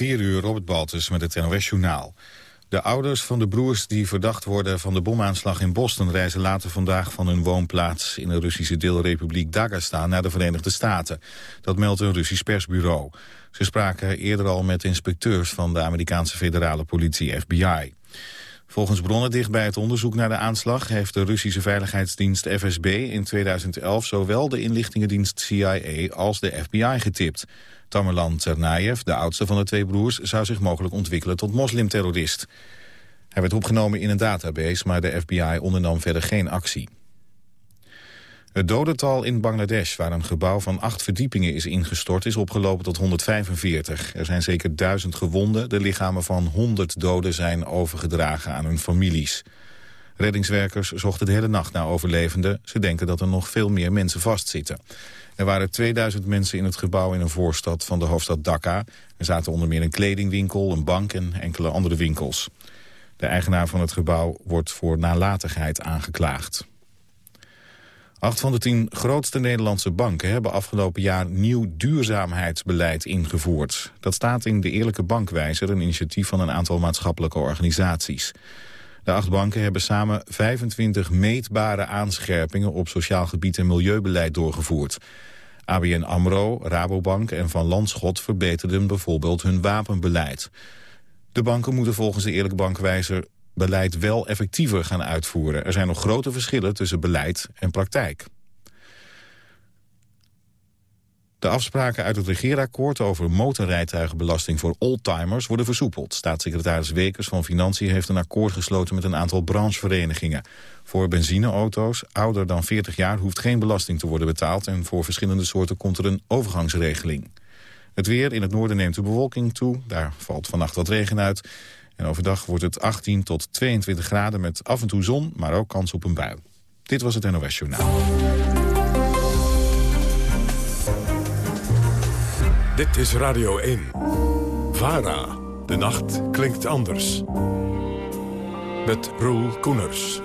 4 uur het Baltus met het NOS-journaal. De ouders van de broers die verdacht worden van de bomaanslag in Boston... reizen later vandaag van hun woonplaats in de Russische deelrepubliek Dagestan... naar de Verenigde Staten. Dat meldt een Russisch persbureau. Ze spraken eerder al met inspecteurs van de Amerikaanse federale politie FBI. Volgens bronnen dicht bij het onderzoek naar de aanslag... heeft de Russische veiligheidsdienst FSB in 2011 zowel de inlichtingendienst CIA als de FBI getipt. Tamerlan Tsarnaev, de oudste van de twee broers, zou zich mogelijk ontwikkelen tot moslimterrorist. Hij werd opgenomen in een database, maar de FBI ondernam verder geen actie. Het dodental in Bangladesh, waar een gebouw van acht verdiepingen is ingestort, is opgelopen tot 145. Er zijn zeker duizend gewonden. De lichamen van 100 doden zijn overgedragen aan hun families. Reddingswerkers zochten de hele nacht naar overlevenden. Ze denken dat er nog veel meer mensen vastzitten. Er waren 2000 mensen in het gebouw in een voorstad van de hoofdstad Dhaka. Er zaten onder meer een kledingwinkel, een bank en enkele andere winkels. De eigenaar van het gebouw wordt voor nalatigheid aangeklaagd. Acht van de tien grootste Nederlandse banken hebben afgelopen jaar nieuw duurzaamheidsbeleid ingevoerd. Dat staat in de Eerlijke Bankwijzer, een initiatief van een aantal maatschappelijke organisaties. De acht banken hebben samen 25 meetbare aanscherpingen op sociaal gebied en milieubeleid doorgevoerd. ABN AMRO, Rabobank en Van Landschot verbeterden bijvoorbeeld hun wapenbeleid. De banken moeten volgens de Eerlijke Bankwijzer beleid wel effectiever gaan uitvoeren. Er zijn nog grote verschillen tussen beleid en praktijk. De afspraken uit het regeerakkoord over motorrijtuigenbelasting voor oldtimers worden versoepeld. Staatssecretaris Wekers van Financiën heeft een akkoord gesloten met een aantal brancheverenigingen. Voor benzineauto's ouder dan 40 jaar hoeft geen belasting te worden betaald en voor verschillende soorten komt er een overgangsregeling. Het weer in het noorden neemt de bewolking toe, daar valt vannacht wat regen uit. En overdag wordt het 18 tot 22 graden met af en toe zon, maar ook kans op een bui. Dit was het NOS Journaal. Dit is Radio 1. VARA. De nacht klinkt anders. Met Roel Koeners.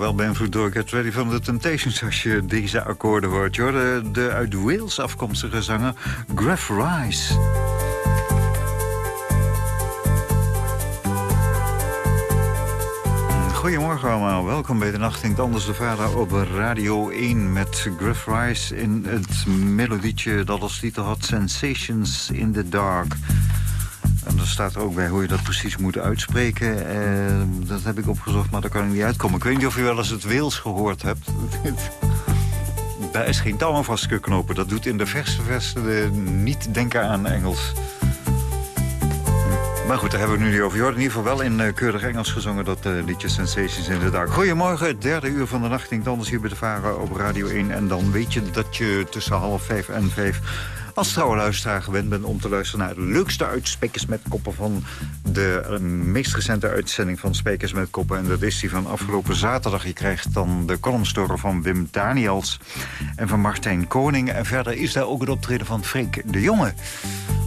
Wel beïnvloed door Get Ready van The Temptations... als je deze akkoorden hoort. Je de, de uit Wales afkomstige zanger Graf Rice. Goedemorgen allemaal, welkom bij de Nacht Klinkt Anders de Vader op Radio 1... met Griff Rice in het melodietje dat als titel had Sensations in the Dark... Staat er ook bij hoe je dat precies moet uitspreken. Eh, dat heb ik opgezocht, maar daar kan ik niet uitkomen. Ik weet niet of je wel eens het Weels gehoord hebt. Daar is geen touw aan vastgeknopen. Dat doet in de verste versen niet denken aan Engels. Maar goed, daar hebben we nu niet over. Je hoort in ieder geval wel in uh, keurig Engels gezongen... dat uh, liedje Sensations in the Dark. Goedemorgen, derde uur van de nacht. Klinkt anders hier bij de Varen op Radio 1. En dan weet je dat je tussen half vijf en vijf als trouwe luisteraar gewend bent om te luisteren naar de leukste uit met Koppen van de uh, meest recente uitzending van Spekers met Koppen. En dat is die van afgelopen zaterdag. Je krijgt dan de columnstoren van Wim Daniels en van Martijn Koning. En verder is daar ook het optreden van Freek de Jonge.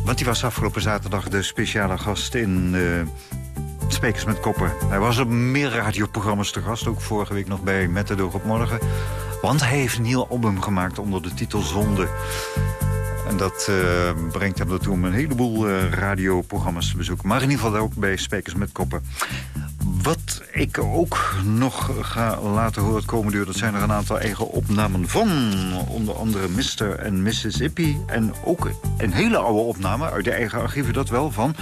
Want die was afgelopen zaterdag de speciale gast in... Uh, met Koppen. Hij was op meer radioprogramma's te gast. Ook vorige week nog bij Met de Doog op Morgen. Want hij heeft een nieuw album gemaakt onder de titel Zonde. En dat uh, brengt hem ertoe om een heleboel uh, radioprogramma's te bezoeken. Maar in ieder geval ook bij Spekers met Koppen. Wat ik ook nog ga laten horen het komende uur... dat zijn er een aantal eigen opnamen van. Onder andere Mr. en Mississippi. En ook een hele oude opname uit de eigen archieven dat wel van...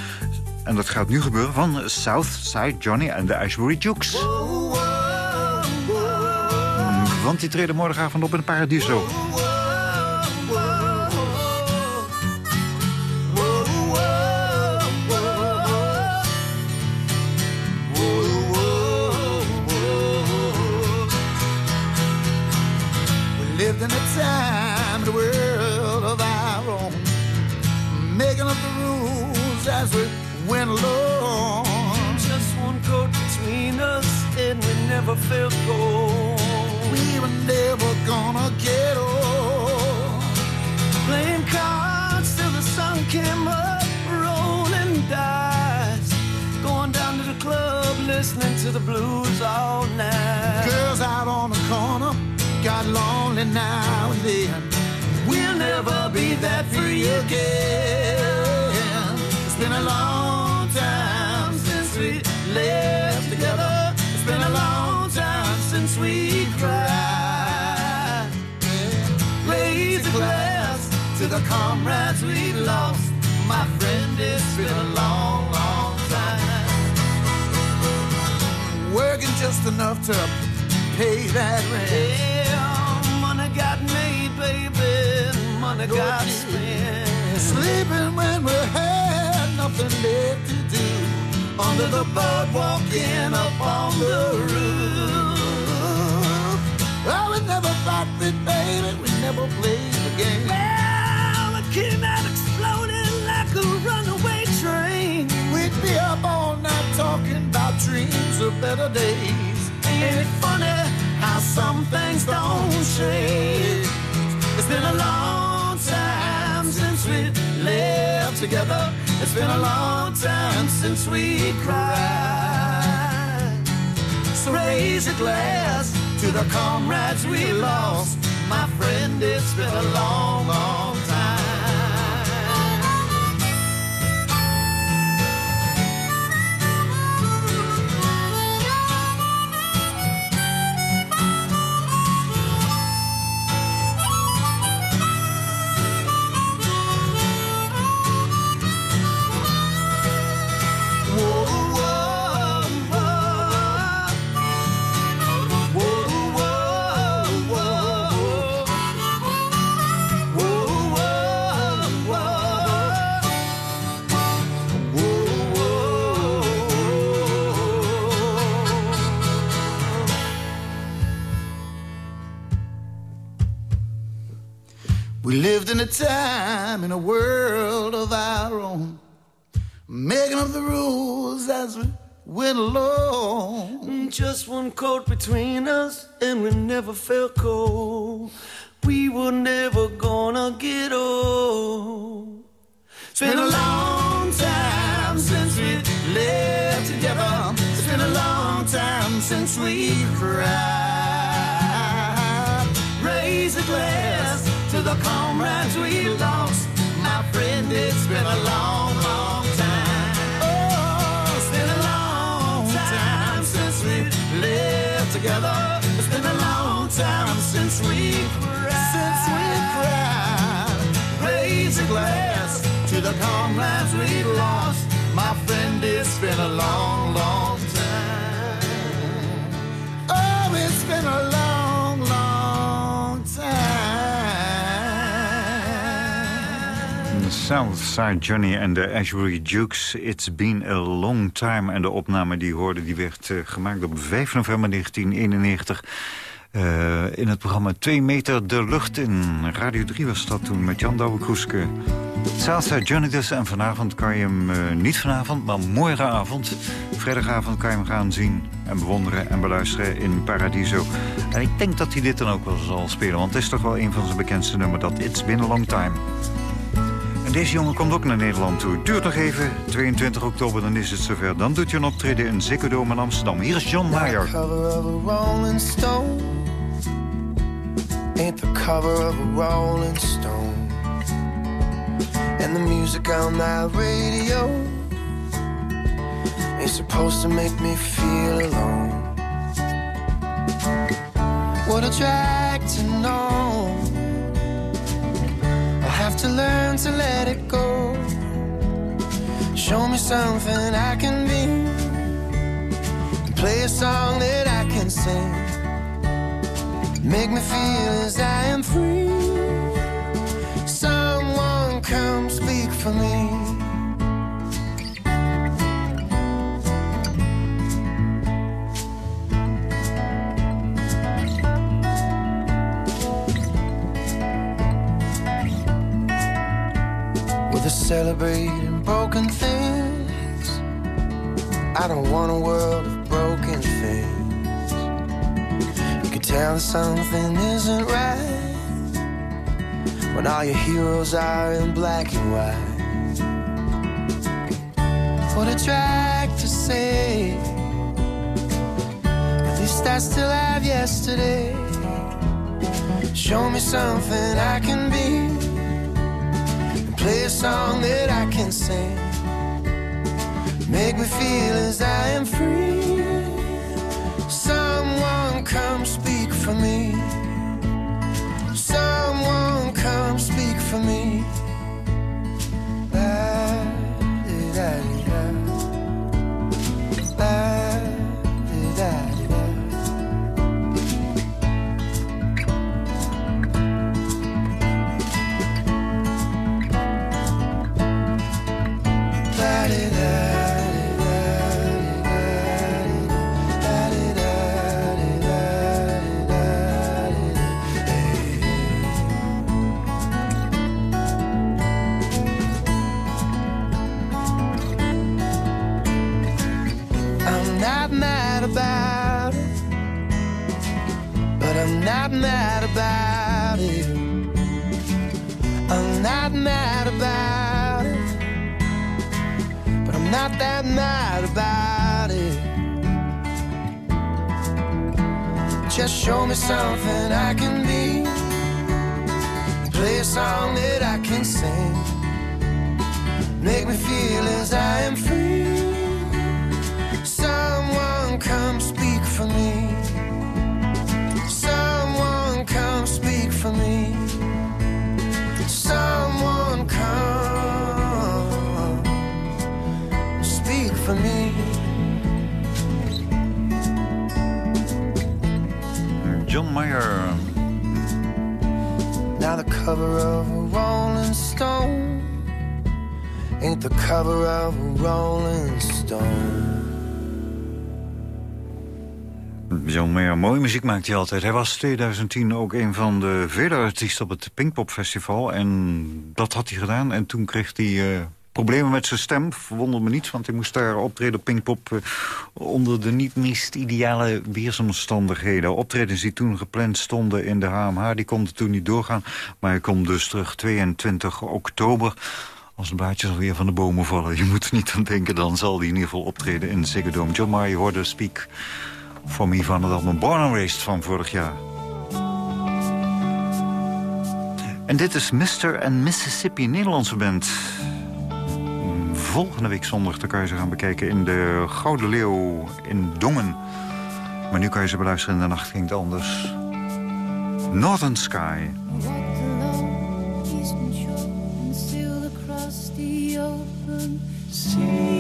en dat gaat nu gebeuren van Southside Johnny en de Ashbury Jukes. Want die treden morgenavond op in Paradiso. Lived in a time, the world of our own, making up the rules as we went along. Just one coat between us, and we never felt cold. We were never gonna get old. Playing cards till the sun came up, rolling dice, going down to the club, listening to the blues all night. Girls out on the corner got lonely now and then. We'll never be that free again. It's been a long time since we left together. It's been a long time since we cried. Raise a glass to the comrades we lost. My friend, it's been a long, long time. Working just enough to pay that rent. Yeah, money got made, baby, money Go got spent. Sleeping when we had nothing left to do. Under the boardwalk, in up on the roof. Oh, we never fought with baby, we never played the game. Well, it came out exploding like a runaway train. We'd be up all night talking about dreams of better days. It how some things don't change? It's been a long time since we lived together. It's been a long time since we cried. So raise a glass to the comrades we lost. My friend, it's been a long, long We in a time in a world of our own, making up the rules as we went along. Just one coat between us, and we never felt cold. We were never gonna get old. It's been a long time since we lived together. It's been a long time since we cried. Raise a glass to the comrades we lost. My friend, it's been a long, long time. Oh, it's been a long time since we lived together. It's been a long time since we cried. Since we cried. Raise a glass to the comrades we lost. My friend, it's been a long, Southside Johnny en de Ashbury Jukes. It's been a long time. En de opname die hoorde, die werd uh, gemaakt op 5 november 1991... Uh, in het programma 2 meter de lucht in. Radio 3 was dat toen met Jan Douwe-Kroeske. Southside Johnny dus. En vanavond kan je hem, uh, niet vanavond, maar morgenavond... vrijdagavond kan je hem gaan zien en bewonderen en beluisteren in Paradiso. En ik denk dat hij dit dan ook wel zal spelen. Want het is toch wel een van zijn bekendste nummers. Dat It's Been a Long Time. En deze jongen komt ook naar Nederland toe. Duurt nog even, 22 oktober, dan is het zover. Dan doet hij een optreden in Ziggo Dome in Amsterdam. Hier is John Mayer. Ain't the cover of a Rolling Stone And the music on that radio Ain't supposed to make me feel alone What a drag to know to learn to let it go Show me something I can be Play a song that I can sing Make me feel as I am free. Someone come speak for me. Celebrating broken things. I don't want a world of broken things You can tell something isn't right when all your heroes are in black and white. What a drag to say. At least I still have yesterday. Show me something I can be. Play a song that I can sing. Make me feel as I am free. Someone come speak for me. Someone come speak for me. Mooie muziek maakt hij altijd. Hij was 2010 ook een van de vele artiesten op het Pinkpop Festival. En dat had hij gedaan. En toen kreeg hij uh, problemen met zijn stem. Verwonderde me niets, want hij moest daar optreden op Pinkpop... Uh, onder de niet meest ideale weersomstandigheden. Optredens die toen gepland stonden in de HMH, die konden toen niet doorgaan. Maar hij komt dus terug 22 oktober als de blaadjes alweer van de bomen vallen. Je moet er niet aan denken, dan zal hij in ieder geval optreden in Ziggo Dome. John Mayer hoorde Speak For Me van het album Born and Raised van vorig jaar. En dit is Mr. and Mississippi, Nederlandse band. Volgende week zondag dan kan je ze gaan bekijken in de Gouden Leeuw in Dongen. Maar nu kan je ze beluisteren in de nacht ging het anders. Northern Sky. Walked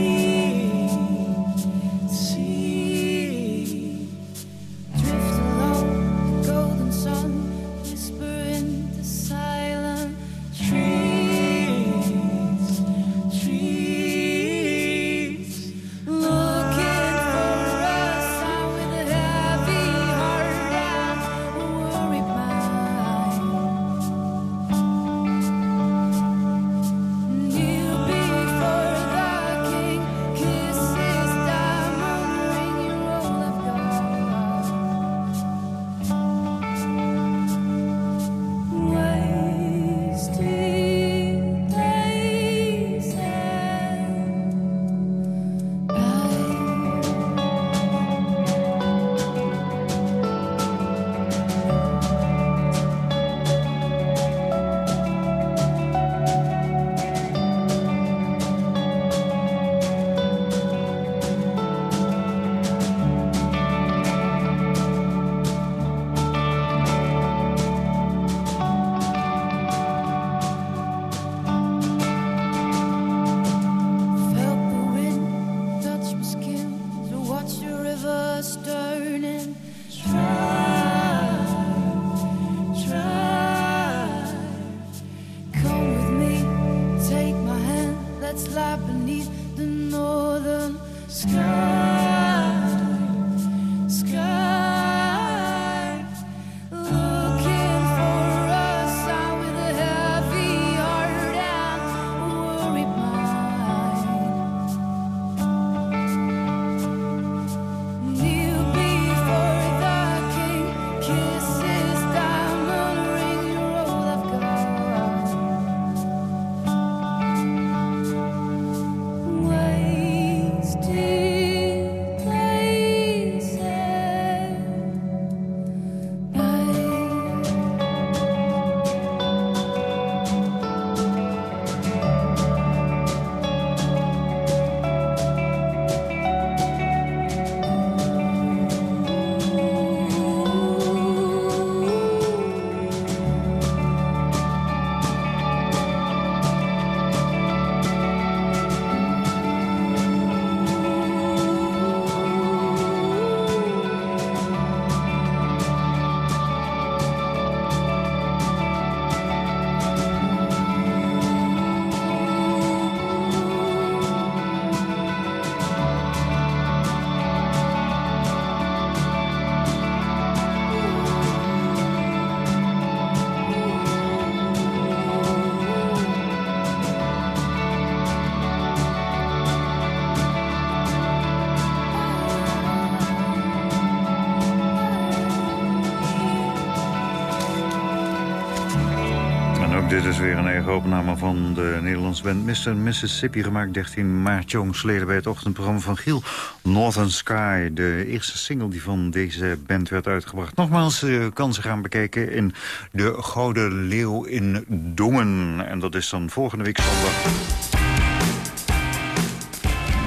opname van de Nederlandse band Mr. Mississippi... gemaakt 13 maart jongsleden bij het ochtendprogramma van Giel. Northern Sky, de eerste single die van deze band werd uitgebracht. Nogmaals, uh, kan ze gaan bekijken in de Gouden Leeuw in Dongen. En dat is dan volgende week zondag.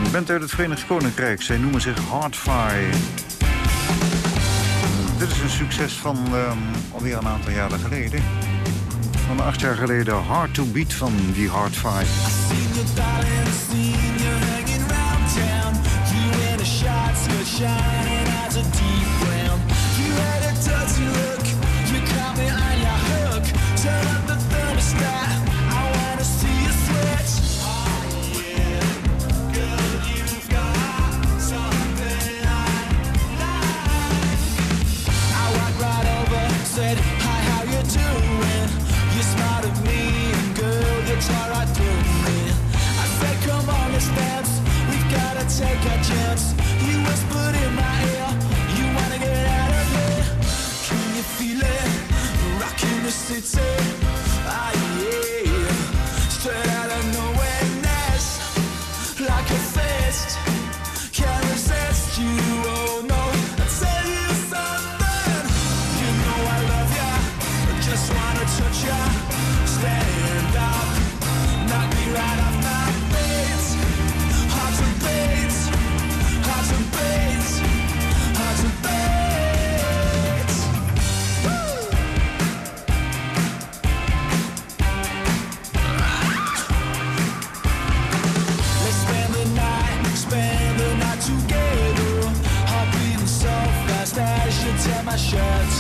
Een band uit het Verenigd Koninkrijk. Zij noemen zich Hardfire. Dit is een succes van um, alweer een aantal jaren geleden. Van acht jaar geleden Hard to Beat van die Hard Five. Take a chance. You whispered in my ear, you wanna get out of here. Can you feel it? Rocking the city. Yeah.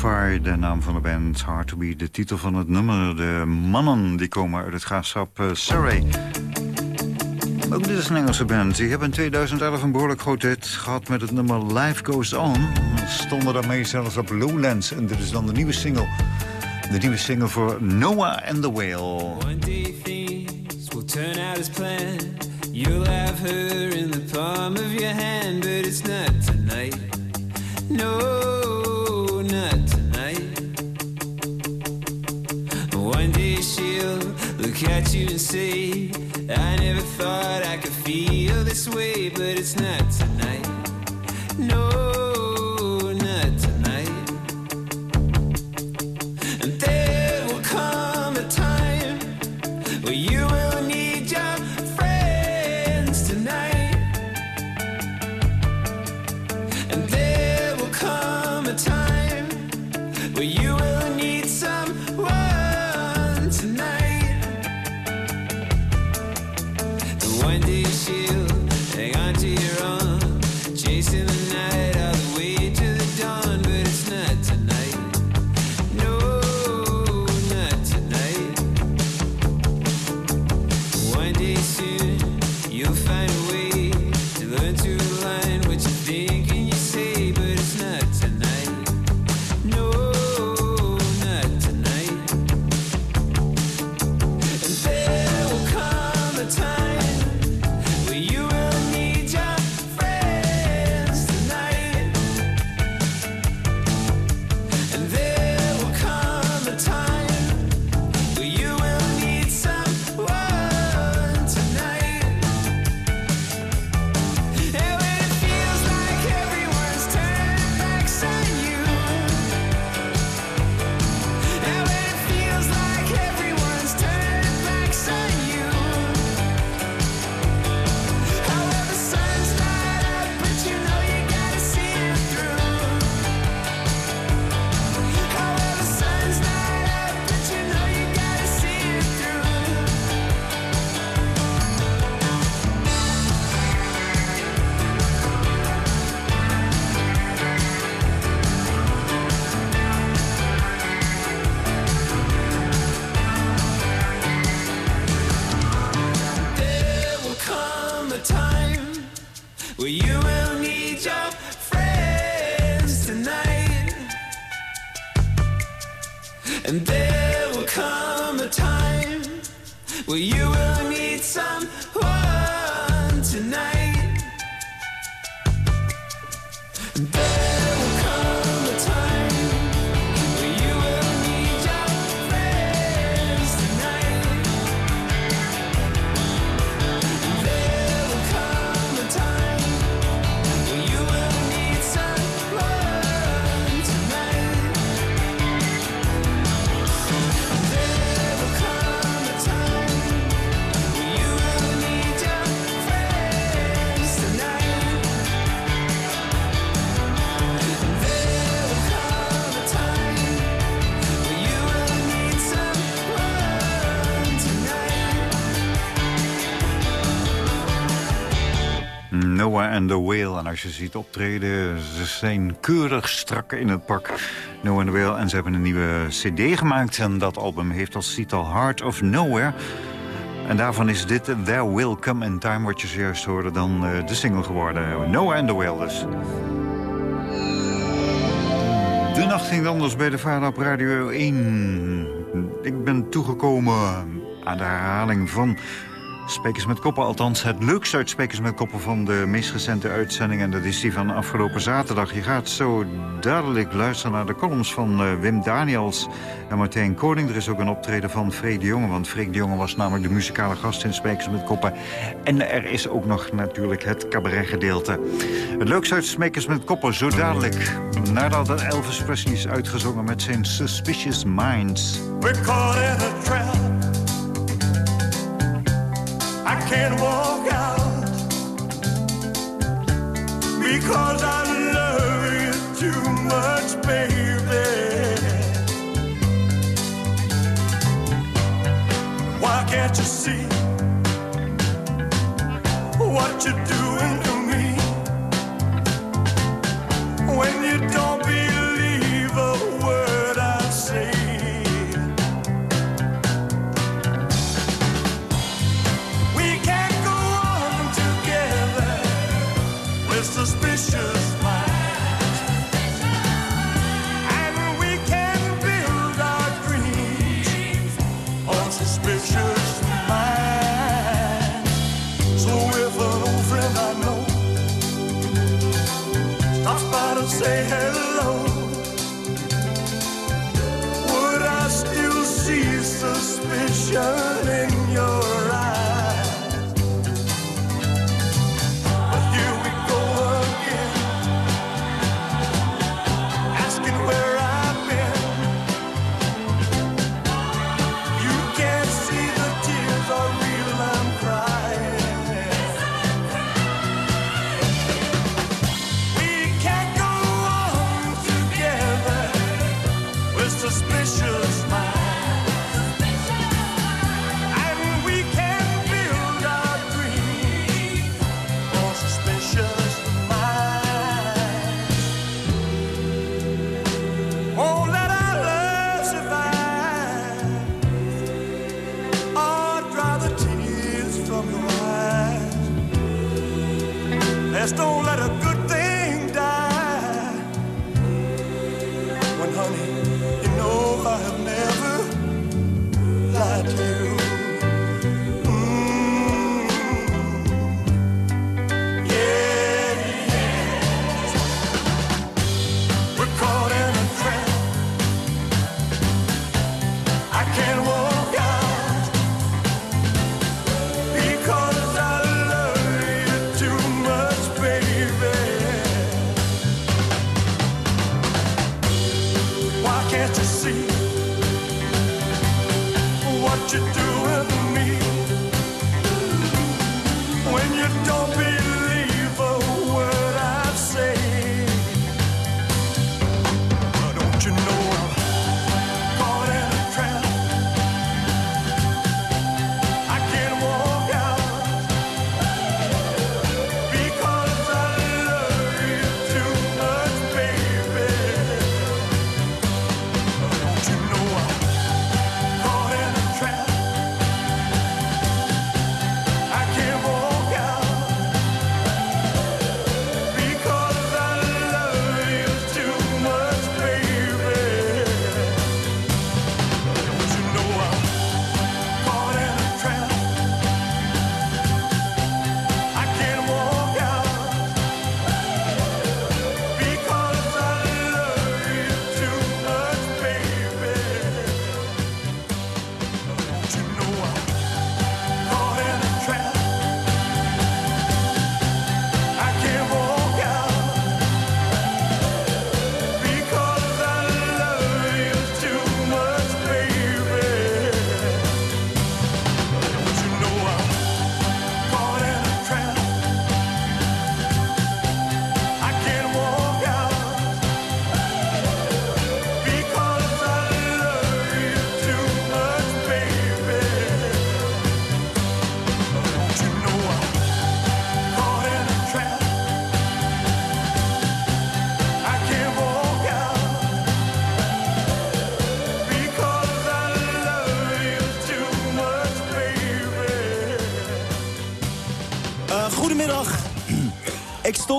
Fire, de naam van de band. Hard to be, de titel van het nummer. De mannen die komen uit het graafschap eh, Surrey. Ook dit is een Engelse band. Die hebben in 2011 een behoorlijk groot hit gehad met het nummer Life Goes On. Stonden daarmee zelfs op Lowlands. En dit is dan de nieuwe single. De nieuwe single voor Noah and the Whale. One things will turn out as planned. You'll have her in the palm of your hand, but it's not tonight. No. Catch you and say, I never thought I could feel this way, but it's not tonight. No. The Whale. En als je ziet optreden, ze zijn keurig strak in het pak. And the Whale. En ze hebben een nieuwe cd gemaakt. En dat album heeft als titel Heart of Nowhere. En daarvan is dit There Will Come in Time, wat je zojuist hoorde, dan eh, de single geworden. Noah and the Whale dus. De nacht ging anders bij de vader op Radio 1. Ik ben toegekomen aan de herhaling van Spekers met Koppen. Althans, het leukste uit Spekers met Koppen van de meest recente uitzending. En dat is die van afgelopen zaterdag. Je gaat zo dadelijk luisteren naar de columns van eh, Wim Daniels en Martijn Koning. Er is ook een optreden van Freek de Jonge. Want Freek de Jonge was namelijk de muzikale gast in Spekers met Koppen. En er is ook nog natuurlijk het cabaretgedeelte. Het leukste uit Spekers met Koppen, zo dadelijk. Nadat Elvis Presley is uitgezongen met zijn Suspicious Minds. We're caught in a trap. I can't walk out because I love you too much, baby. Why can't you see what you're doing to me when you don't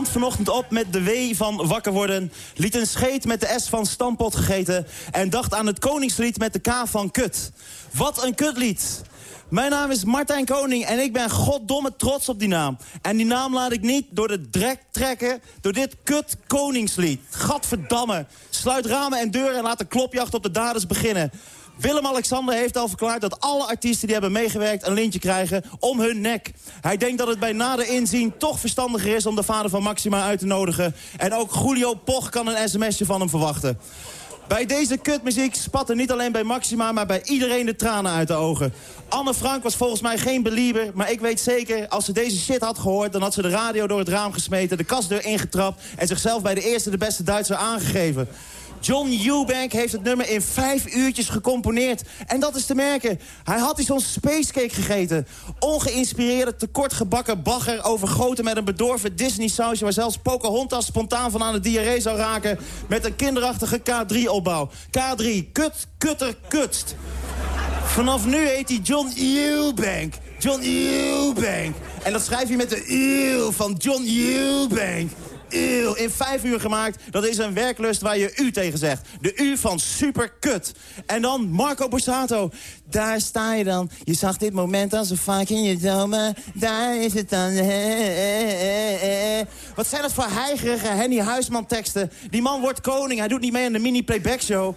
stond vanochtend op met de W van wakker worden... liet een scheet met de S van stampot gegeten... en dacht aan het koningslied met de K van kut. Wat een kutlied. Mijn naam is Martijn Koning en ik ben goddomme trots op die naam. En die naam laat ik niet door de drek trekken door dit kut koningslied. Gadverdamme. Sluit ramen en deuren en laat de klopjacht op de daders beginnen. Willem-Alexander heeft al verklaard dat alle artiesten die hebben meegewerkt... een lintje krijgen om hun nek. Hij denkt dat het bij nader inzien toch verstandiger is... om de vader van Maxima uit te nodigen. En ook Julio Poch kan een sms'je van hem verwachten. Bij deze kutmuziek spatten niet alleen bij Maxima... maar bij iedereen de tranen uit de ogen. Anne Frank was volgens mij geen belieber... maar ik weet zeker, als ze deze shit had gehoord... dan had ze de radio door het raam gesmeten, de kastdeur ingetrapt... en zichzelf bij de eerste de beste Duitser aangegeven. John Eubank heeft het nummer in vijf uurtjes gecomponeerd. En dat is te merken. Hij had iets zo'n spacecake gegeten. Ongeïnspireerde, tekortgebakken bagger... overgoten met een bedorven Disney-sausje... waar zelfs Pocahontas spontaan van aan de diarree zou raken... met een kinderachtige K3-opbouw. K3, kut, kutter, kutst. Vanaf nu heet hij John Eubank. John Eubank. En dat schrijf je met de eeuw van John Eubank. In vijf uur gemaakt. Dat is een werklust waar je u tegen zegt. De u van superkut. En dan Marco Borsato. Daar sta je dan. Je zag dit moment al zo vaak in je dromen. Daar is het dan. Wat zijn dat voor heigerige Henny Huisman teksten? Die man wordt koning. Hij doet niet mee aan de mini-playback show.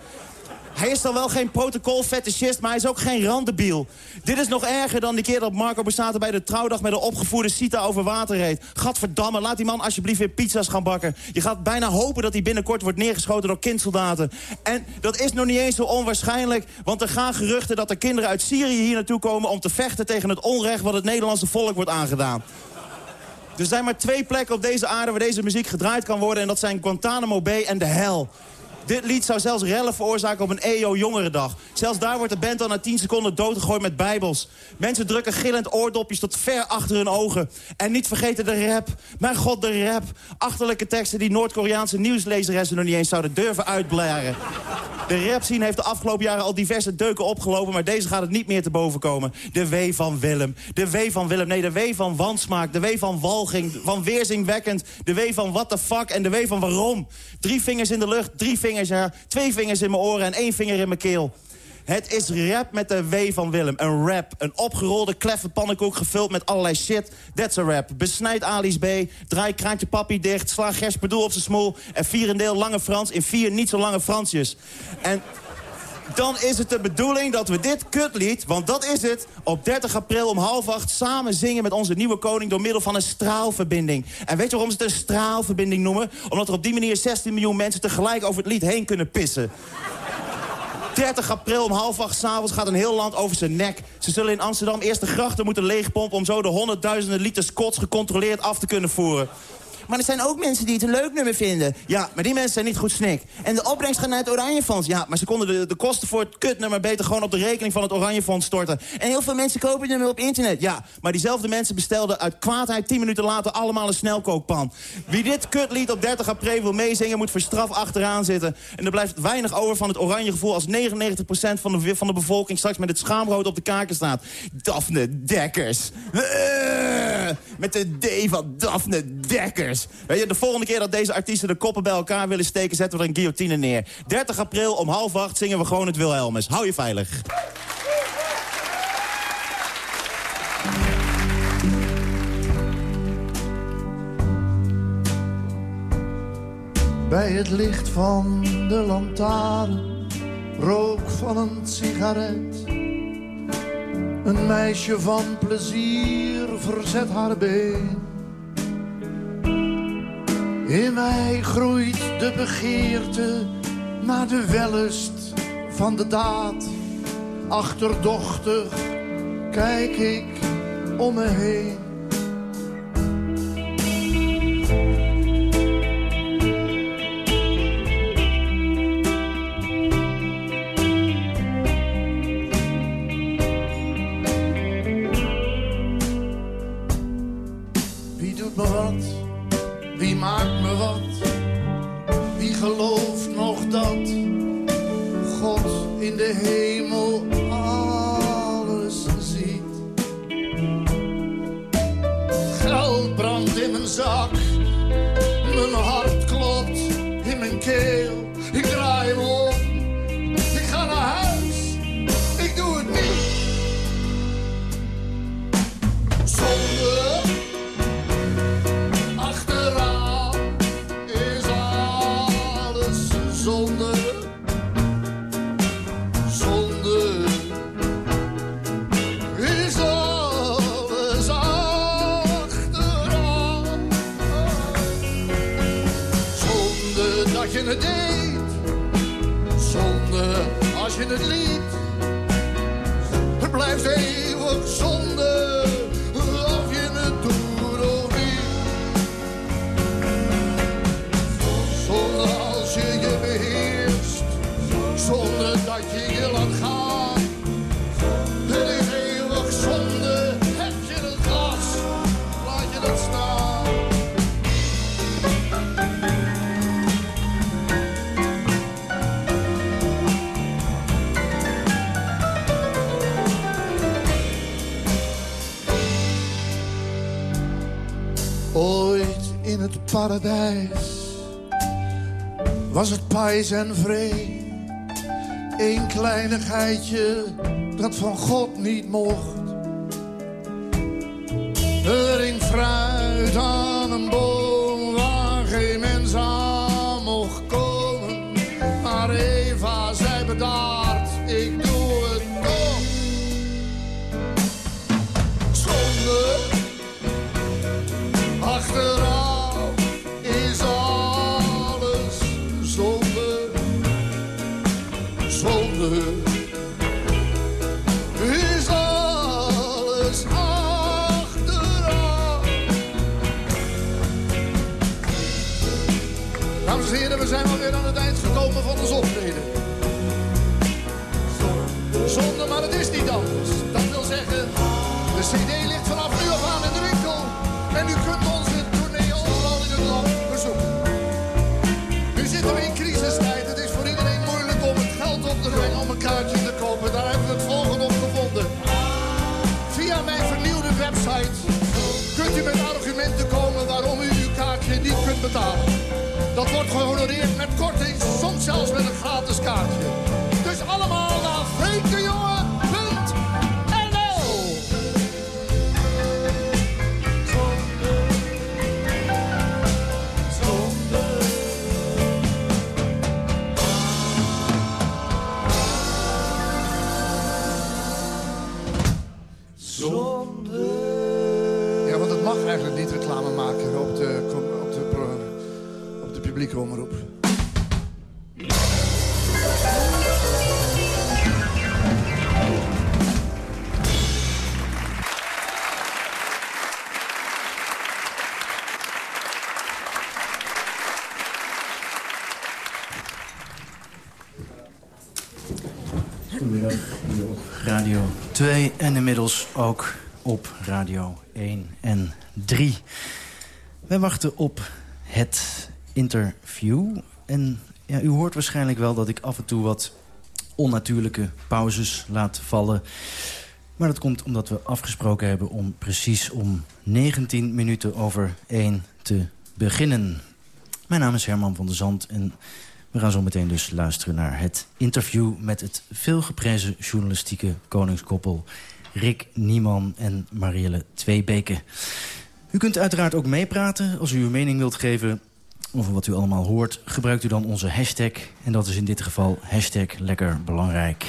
Hij is dan wel geen protocol-fetischist, maar hij is ook geen randebiel. Dit is nog erger dan die keer dat Marco Borsato bij de trouwdag... met een opgevoerde Sita over water reed. Gadverdamme, laat die man alsjeblieft weer pizza's gaan bakken. Je gaat bijna hopen dat hij binnenkort wordt neergeschoten door kindsoldaten. En dat is nog niet eens zo onwaarschijnlijk... want er gaan geruchten dat er kinderen uit Syrië hier naartoe komen... om te vechten tegen het onrecht wat het Nederlandse volk wordt aangedaan. Er zijn maar twee plekken op deze aarde waar deze muziek gedraaid kan worden... en dat zijn Guantanamo Bay en de hel. Dit lied zou zelfs rellen veroorzaken op een EO Jongerendag. Zelfs daar wordt de band al na 10 seconden doodgegooid met bijbels. Mensen drukken gillend oordopjes tot ver achter hun ogen. En niet vergeten de rap. Mijn god, de rap. Achterlijke teksten die Noord-Koreaanse nieuwslezeressen nog niet eens zouden durven uitblaren. De rap heeft de afgelopen jaren al diverse deuken opgelopen... maar deze gaat het niet meer te boven komen. De W van Willem. De W van Willem. Nee, de W van wansmaak. De W van walging. Van weerzingwekkend. De W van what the fuck. En de W van waarom. Drie vingers in de lucht. Drie vingers, Twee vingers in mijn oren en één vinger in mijn keel. Het is rap met de W van Willem. Een rap. Een opgerolde kleffe pannenkoek gevuld met allerlei shit. That's a rap. Besnijd Ali's B. Draai kraantje papi dicht. Sla Gers Bedoel op zijn smoel. En vier een deel lange Frans in vier niet zo lange Fransjes. En dan is het de bedoeling dat we dit kutlied, want dat is het... op 30 april om half acht samen zingen met onze nieuwe koning... door middel van een straalverbinding. En weet je waarom ze het een straalverbinding noemen? Omdat er op die manier 16 miljoen mensen tegelijk over het lied heen kunnen pissen. 30 april om half acht s'avonds gaat een heel land over zijn nek. Ze zullen in Amsterdam eerst de grachten moeten leegpompen... om zo de honderdduizenden liters kots gecontroleerd af te kunnen voeren. Maar er zijn ook mensen die het een leuk nummer vinden. Ja, maar die mensen zijn niet goed snik. En de opbrengst gaat naar het Oranjefonds. Ja, maar ze konden de, kosten voor het kutnummer beter gewoon op de rekening van het Oranjefonds storten. En heel veel mensen kopen het nummer op internet. Ja, maar diezelfde mensen bestelden uit kwaadheid 10 minuten later allemaal een snelkookpan. Wie dit kutlied op 30 april wil meezingen moet voor straf achteraan zitten. En er blijft weinig over van het oranje gevoel als 99% van de, van de bevolking straks met het schaamrood op de kaken staat. Daphne Dekkers. Eh, Met de D van Daphne Dekkers. Weet je, de volgende keer dat deze artiesten de koppen bij elkaar willen steken... zetten we er een guillotine neer. 30 april om half acht zingen we gewoon het Wilhelmus. Hou je veilig. Bij het licht van de lantaarn, rook van een sigaret. Een meisje van plezier verzet haar been. In mij groeit de begeerte naar de wellust van de daad. Achterdochtig kijk ik om me heen. Was het pijs en vree. Eén kleinigheidje dat van God niet mocht. Op Radio 1 en 3. Wij wachten op het interview. En ja, u hoort waarschijnlijk wel dat ik af en toe wat onnatuurlijke pauzes laat vallen. Maar dat komt omdat we afgesproken hebben om precies om 19 minuten over 1 te beginnen. Mijn naam is Herman van der Zand en we gaan zo meteen dus luisteren naar het interview... met het veelgeprezen journalistieke koningskoppel... Rick Nieman en Marielle Tweebeke. U kunt uiteraard ook meepraten als u uw mening wilt geven over wat u allemaal hoort. Gebruikt u dan onze hashtag. En dat is in dit geval hashtag lekker belangrijk.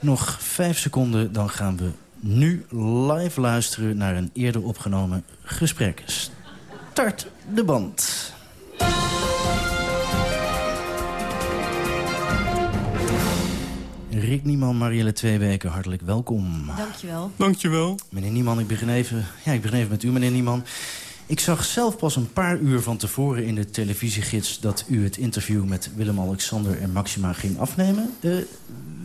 Nog vijf seconden, dan gaan we nu live luisteren... naar een eerder opgenomen gesprek. Start de band. Rick Nieman, Marielle Tweeweken, hartelijk welkom. Dankjewel. Dankjewel. Meneer Nieman, ik begin even, ja, ik begin even met u, meneer Nieman. Ik zag zelf pas een paar uur van tevoren in de televisiegids... dat u het interview met Willem-Alexander en Maxima ging afnemen. Eh,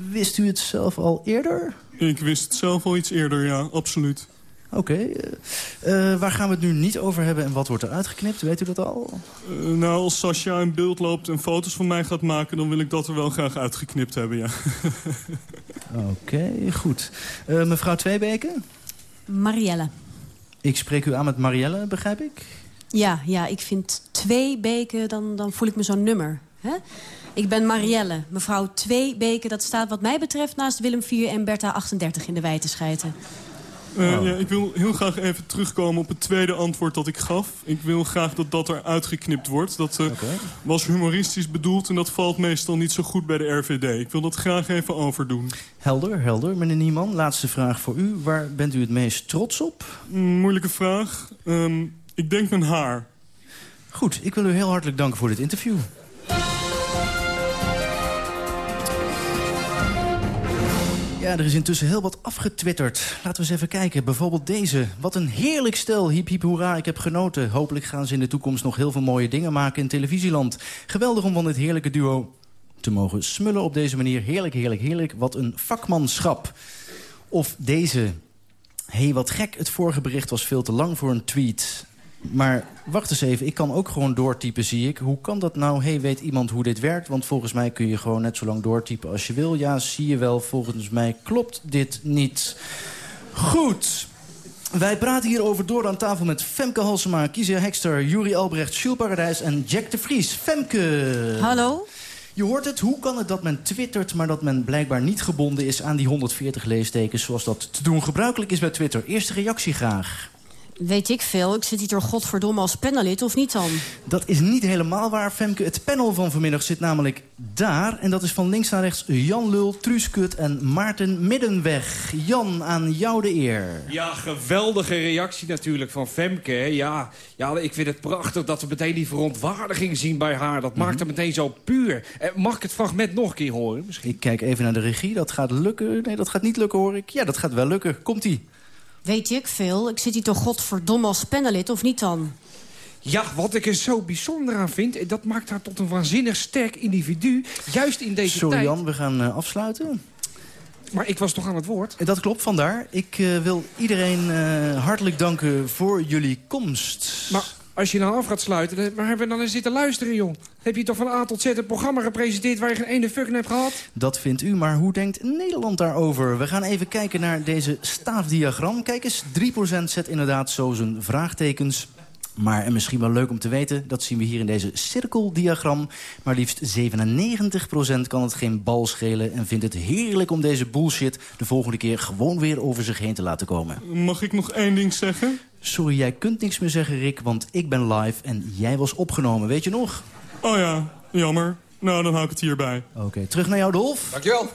wist u het zelf al eerder? Ik wist het zelf al iets eerder, ja, absoluut. Oké. eh, eh, waar gaan we het nu niet over hebben en wat wordt er uitgeknipt? Weet u dat al? Eh, nou, als Sascha in beeld loopt en foto's van mij gaat maken... dan wil ik dat er wel graag uitgeknipt hebben, ja. Oké, goed. Eh, mevrouw Tweebeke? Marielle. Ik spreek u aan met Marielle, begrijp ik? Ja, ja, ik vind twee beken, dan, dan voel ik me zo'n nummer. Hè? Ik ben Marielle. Mevrouw Twee Beken, dat staat wat mij betreft... naast Willem 4 en Bertha 38 in de wei te Eh, ja, ik wil heel graag even terugkomen op het tweede antwoord dat ik gaf. Ik wil graag dat dat er uitgeknipt wordt. Dat eh, was humoristisch bedoeld en dat valt meestal niet zo goed bij de RVD. Ik wil dat graag even overdoen. Helder, helder. Meneer Nieman, laatste vraag voor u. Waar bent u het meest trots op? Mm, moeilijke vraag. Ehm, ik denk mijn haar. Goed, ik wil u heel hartelijk danken voor dit interview. Ja, er is intussen heel wat afgetwitterd. Laten we eens even kijken. Bijvoorbeeld deze. Wat een heerlijk stel. Hiep, hiep, hoera. Ik heb genoten. Hopelijk gaan ze in de toekomst nog heel veel mooie dingen maken in televisieland. Geweldig om van dit heerlijke duo te mogen smullen op deze manier. Heerlijk, heerlijk, heerlijk. Wat een vakmanschap. Of deze. Hé, hey, wat gek. Het vorige bericht was veel te lang voor een tweet. Maar wacht eens even, ik kan ook gewoon doortypen, zie ik. Hoe kan dat nou? hey, weet iemand hoe dit werkt? Want volgens mij kun je gewoon net zo lang doortypen als je wil. Ja, zie je wel, volgens mij klopt dit niet. Goed. Wij praten hierover door aan tafel met Femke Halsema, Kizia Hekster, Juri Albrecht, Jules Paradijs en Jack de Vries. Femke! Hallo? Je hoort het, hoe kan het dat men twittert... maar dat men blijkbaar niet gebonden is aan die 140 leestekens... zoals dat te doen gebruikelijk is bij Twitter? Eerste reactie graag. Weet ik veel. Ik zit hier toch godverdomme als panelid, of niet dan? Dat is niet helemaal waar, Femke. Het panel van vanmiddag zit namelijk daar. En dat is van links naar rechts Jan Lul, Truus Kut en Maarten Middenweg. Jan, aan jou de eer. Ja, geweldige reactie natuurlijk van Femke. hè. Ja, ja, ik vind het prachtig dat we meteen die verontwaardiging zien bij haar. Dat maakt het meteen zo puur. Eh, Mag ik het fragment nog een keer horen? Misschien? Ik kijk even naar de regie. Dat gaat lukken. Nee, dat gaat niet lukken, hoor ik. Ja, dat gaat wel lukken. Komt-ie. Weet ik veel. Ik zit hier toch godverdomme als panelid, of niet dan? Ja, wat ik er zo bijzonder aan vind... eh, dat maakt haar tot een waanzinnig sterk individu. Juist in deze Sorry tijd. Jan, we gaan eh, afsluiten. Maar ik was toch aan het woord? Eh, Dat klopt, vandaar. Ik wil iedereen hartelijk danken voor jullie komst. Maar als je nou af gaat sluiten, waar hebben we dan eens zitten luisteren, joh? Heb je toch van A tot Z een programma gepresenteerd... waar je geen ene fuck in hebt gehad? Dat vindt u, maar hoe denkt Nederland daarover? We gaan even kijken naar deze staafdiagram. Kijk eens, 3% zet inderdaad zo zijn vraagtekens. Maar en misschien wel leuk om te weten, dat zien we hier in deze cirkeldiagram. Maar liefst 97% kan het geen bal schelen... en vindt het heerlijk om deze bullshit de volgende keer gewoon weer over zich heen te laten komen. Mag ik nog één ding zeggen? Sorry, jij kunt niks meer zeggen, Rick, want ik ben live en jij was opgenomen. Weet je nog? Oh ja, jammer. Nou, dan hou ik het hierbij. Oké, terug naar jou, Dolf. Dankjewel.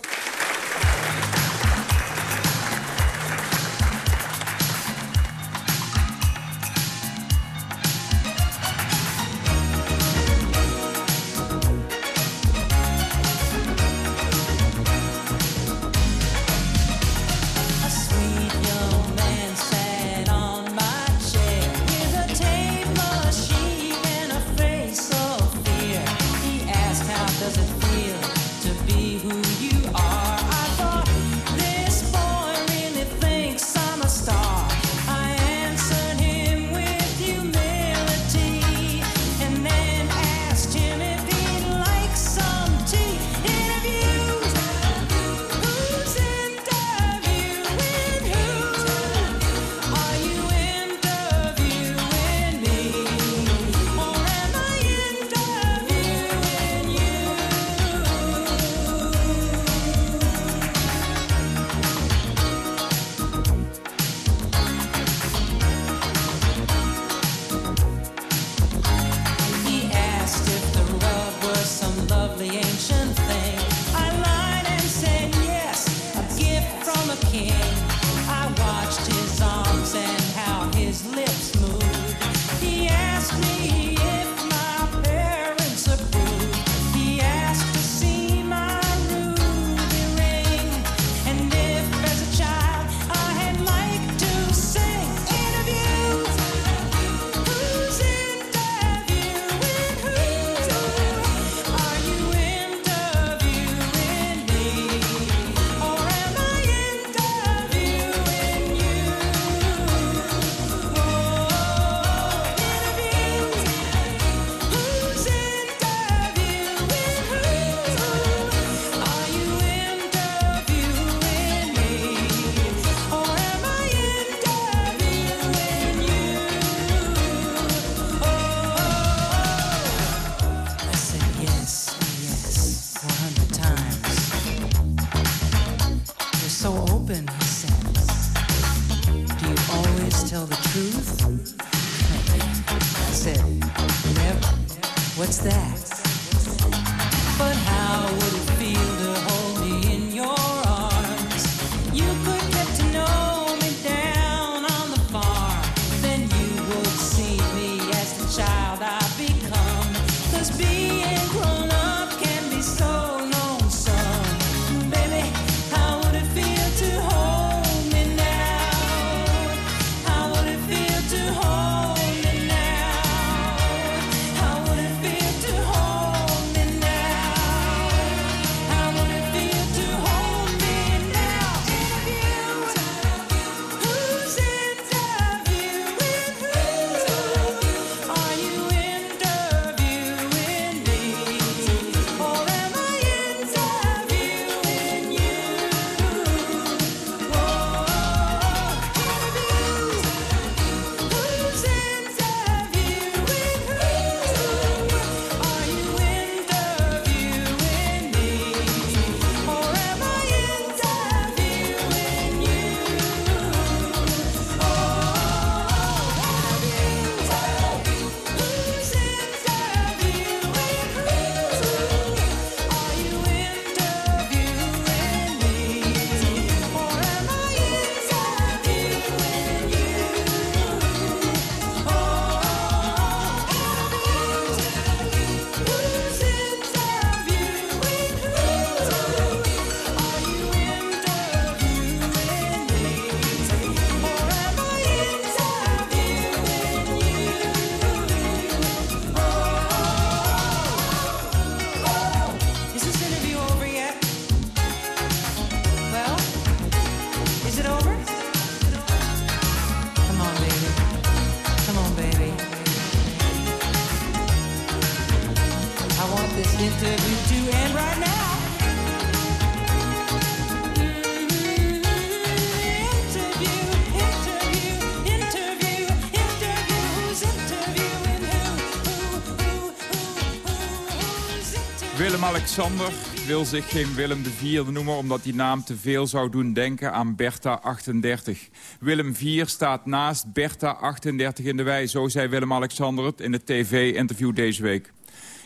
Willem-Alexander wil zich geen Willem IV noemen... omdat die naam te veel zou doen denken aan Bertha 38. Willem IV staat naast Bertha 38 in de wei. Zo zei Willem-Alexander het in het tv-interview deze week.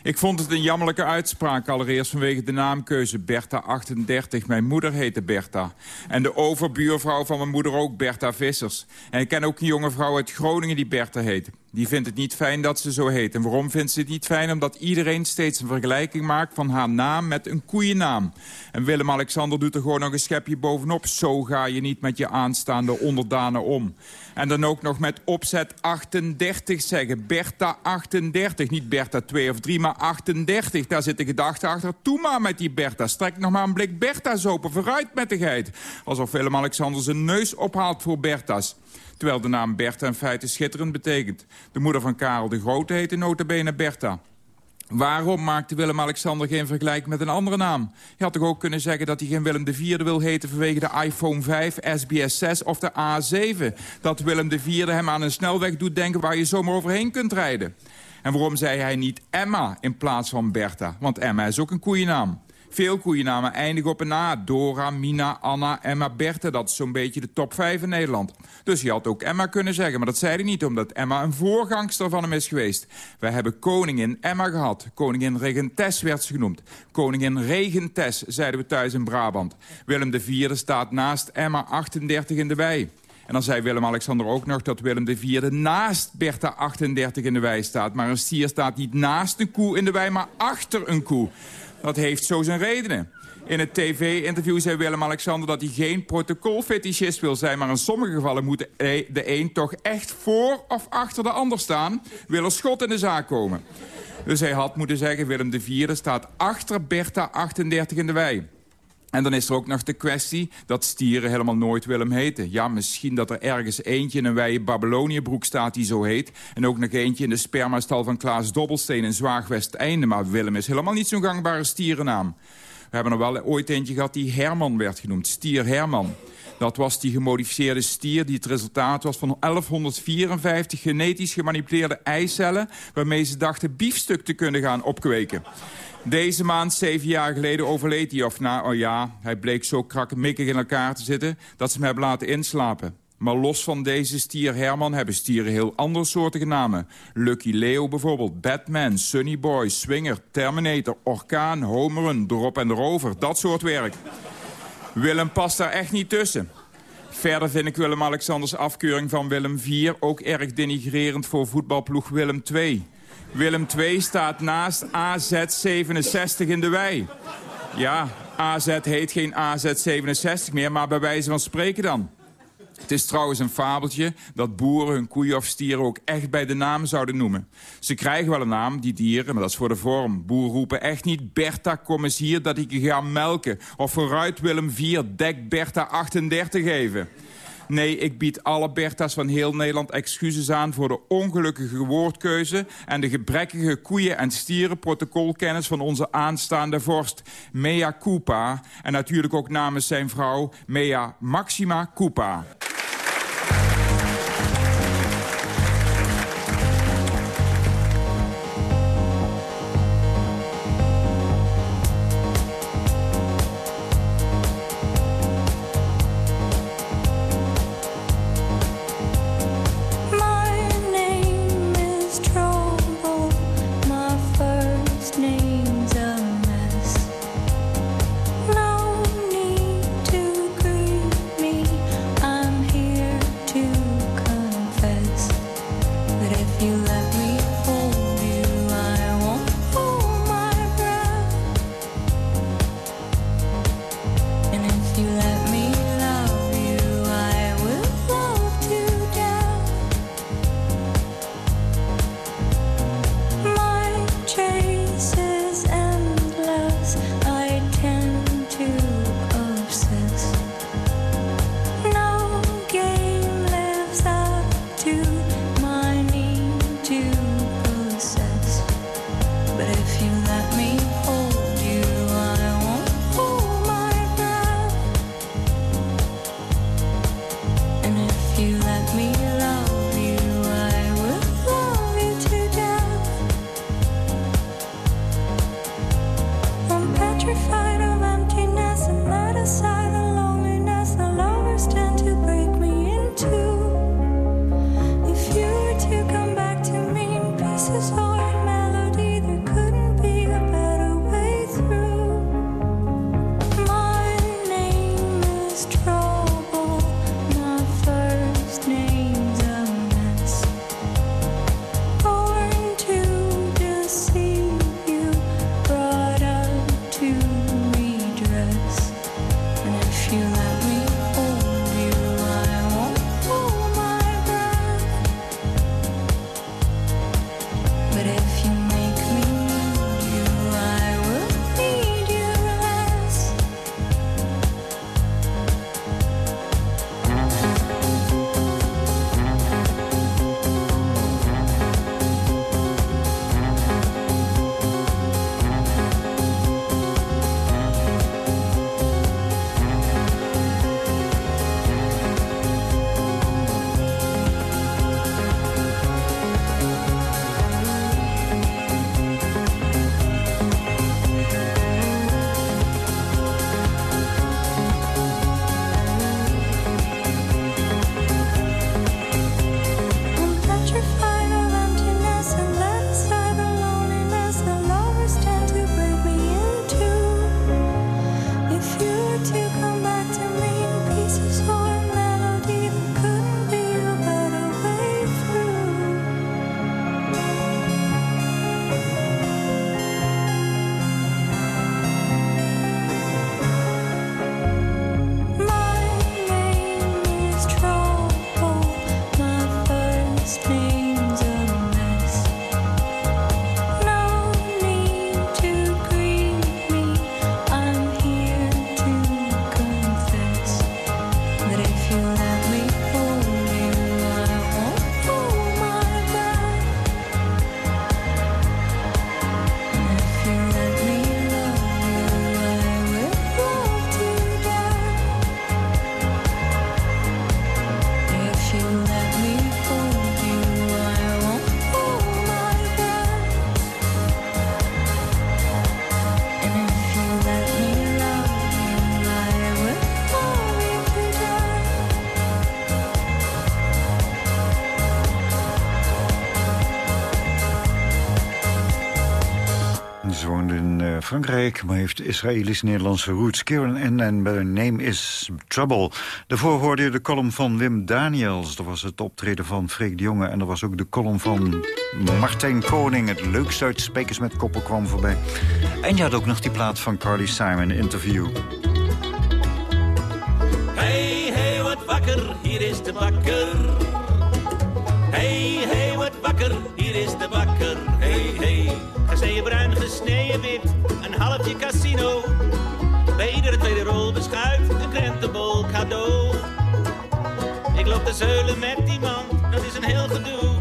Ik vond het een jammerlijke uitspraak allereerst vanwege de naamkeuze Bertha 38. Mijn moeder heette Bertha. En de overbuurvrouw van mijn moeder ook, Bertha Vissers. En ik ken ook een jonge vrouw uit Groningen die Bertha heet. Die vindt het niet fijn dat ze zo heet. En waarom vindt ze het niet fijn? Omdat iedereen steeds een vergelijking maakt van haar naam met een koeiennaam. En Willem-Alexander doet er gewoon nog een schepje bovenop. Zo ga je niet met je aanstaande onderdanen om. En dan ook nog met opzet 38 zeggen. Bertha 38. Niet Bertha 2 of 3, maar 38. Daar zit de gedachte achter. Toe maar met die Bertha. Strek nog maar een blik Bertha's open. Vooruit met de geit. Alsof Willem-Alexander zijn neus ophaalt voor Bertha's. Terwijl de naam Bertha in feite schitterend betekent. De moeder van Karel de Grote heette nota bene Bertha. Waarom maakte Willem-Alexander geen vergelijking met een andere naam? Je had toch ook kunnen zeggen dat hij geen Willem IV wil heten... vanwege de iPhone 5, SBS 6 of de A7. Dat Willem IV hem aan een snelweg doet denken... waar je zomaar overheen kunt rijden. En waarom zei hij niet Emma in plaats van Bertha? Want Emma is ook een koeiennaam. Veel koeiennamen eindigen op een A. Dora, Mina, Anna, Emma, Bertha. Dat is zo'n beetje de top 5 in Nederland. Dus je had ook Emma kunnen zeggen. Maar dat zei hij niet, omdat Emma een voorgangster van hem is geweest. We hebben koningin Emma gehad. Koningin Regentes werd ze genoemd. Koningin Regentes, zeiden we thuis in Brabant. Willem IV staat naast Emma 38 in de wei. En dan zei Willem-Alexander ook nog dat Willem IV naast Bertha 38 in de wei staat. Maar een stier staat niet naast een koe in de wei, maar achter een koe. Dat heeft zo zijn redenen. In het tv-interview zei Willem-Alexander dat hij geen protocolfetischist wil zijn... maar in sommige gevallen moet de een toch echt voor of achter de ander staan... wil er schot in de zaak komen. Dus hij had moeten zeggen, Willem IV staat achter Bertha 38 in de wei. En dan is er ook nog de kwestie dat stieren helemaal nooit Willem heten. Ja, misschien dat er ergens eentje in een wijde Babyloniëbroek staat die zo heet. En ook nog eentje in de spermastal van Klaas Dobbelsteen in Zwaagwesteinde. Maar Willem is helemaal niet zo'n gangbare stierennaam. We hebben er wel ooit eentje gehad die Herman werd genoemd. Stier Herman. Dat was die gemodificeerde stier die het resultaat was van 1154 genetisch gemanipuleerde eicellen... waarmee ze dachten biefstuk te kunnen gaan opkweken. Deze maand, zeven jaar geleden, overleed hij. Of nou, oh ja, hij bleek zo krakkemikkig in elkaar te zitten... dat ze hem hebben laten inslapen. Maar los van deze stier Herman hebben stieren heel andere soorten namen. Lucky Leo bijvoorbeeld, Batman, Sunny Boy, Swinger, Terminator, Orkaan, Homerun, Drop en Rover. Dat soort werk. Willem past daar echt niet tussen. Verder vind ik Willem-Alexanders afkeuring van Willem IV... ook erg denigrerend voor voetbalploeg Willem II. Willem II staat naast AZ67 in de wei. Ja, AZ heet geen AZ67 meer, maar bij wijze van spreken dan. Het is trouwens een fabeltje dat boeren hun koeien of stieren ook echt bij de naam zouden noemen. Ze krijgen wel een naam, die dieren, maar dat is voor de vorm. Boeren roepen echt niet Bertha, kom eens hier dat ik je ga melken. Of vooruit Willem IV, dek Bertha 38 even. Nee, ik bied alle Bertha's van heel Nederland excuses aan... voor de ongelukkige woordkeuze en de gebrekkige koeien- en stierenprotocolkennis... van onze aanstaande vorst Mea Coupa. En natuurlijk ook namens zijn vrouw Mea Maxima Coupa. Maar heeft Israëlisch-Nederlandse roots. Kieran en, en name is Trouble. Daarvoor hoorde je de column van Wim Daniels. Dat was het optreden van Freek de Jonge. En er was ook de column van Martijn Koning. Het leukste uit Spijkers met Koppen kwam voorbij. En je had ook nog die plaat van Carly Simon, Interview. Hey, hey, wat wakker, hier is de bakker. Hey, hey, wat wakker, hier is de bakker. Hey, hey, gesneden bruin, gesneden wit, Bij iedere tweede rol beschuit, een krentenbol cadeau. Ik loop te zeulen met die man, dat is een heel gedoe.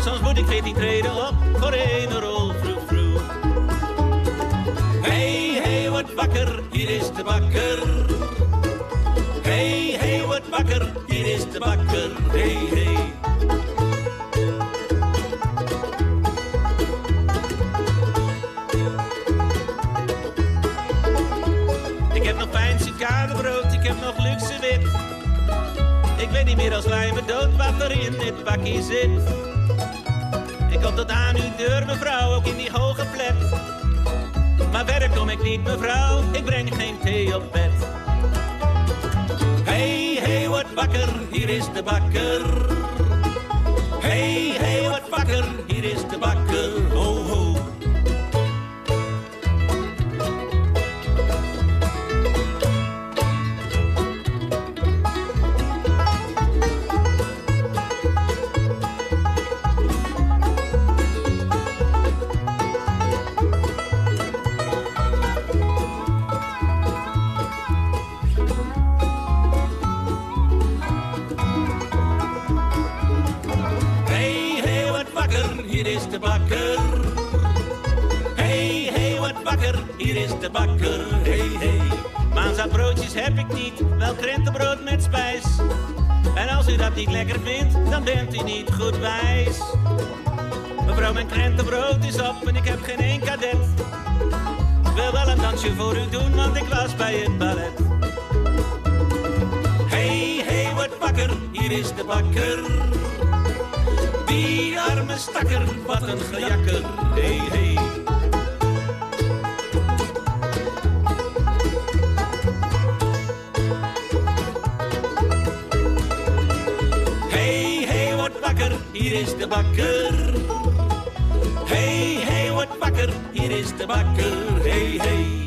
Soms moet ik veertien treden op voor één rol, vroeg, vroeg. Hey, hey, wat wakker, hier is de bakker. Hey, hey, wat wakker, hier is de bakker. Hey, hey. Nog luxe wit. Ik weet niet meer als wij me dood wat er in dit bakje zit. Ik kom tot aan uw deur, mevrouw, ook in die hoge flat. Maar verder kom ik niet, mevrouw, ik breng geen thee op bed. Hey, hey, wat wakker, hier is de bakker. Hey, hey, wat wakker, hier is de bakker. Ho, ho. Niet lekker vindt, dan bent u niet goed wijs. Mevrouw, mijn krentenbrood is op en ik heb geen één kadet. Ik wil wel een dansje voor u doen, want ik was bij het ballet. Hey, hey, wat wakker, hier is de bakker. Die arme stakker, wat een gejakker. Hey. Hey, hier is de bakker. Hey, hey, wat wakker, hier is de bakker. Hey, hey.